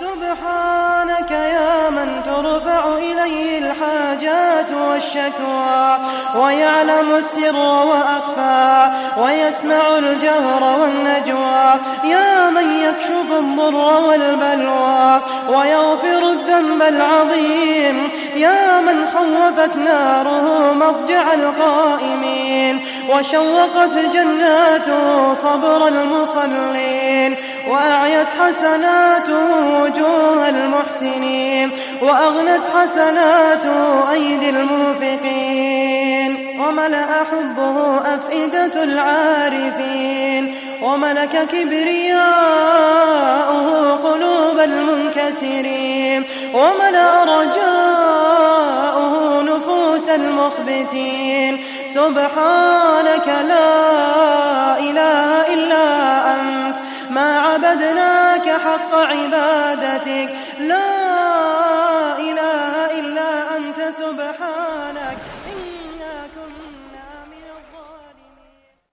سبحانك يا من ترفع إليه الحاجات والشكوى ويعلم السر وأخفى ويسمع الجهر والنجوى. يا من يكشف الضر والبلوى ويغفر الذنب العظيم. يا من خوفت ناره مضجع القائمين وشوقت جناته صبر المصلين وأعيت حسناته وجوه المحسنين وأغنت حسناته أيدي الموفقين. وملأ حبه أفئدة العارفين وملك قلوب المنكسرين وملأ رجاؤه نفوس المخبتين. سبحانك لا إله إلا أنت. ما عبدناك حق عبادتك. لا إله إلا أنت. سبحانك.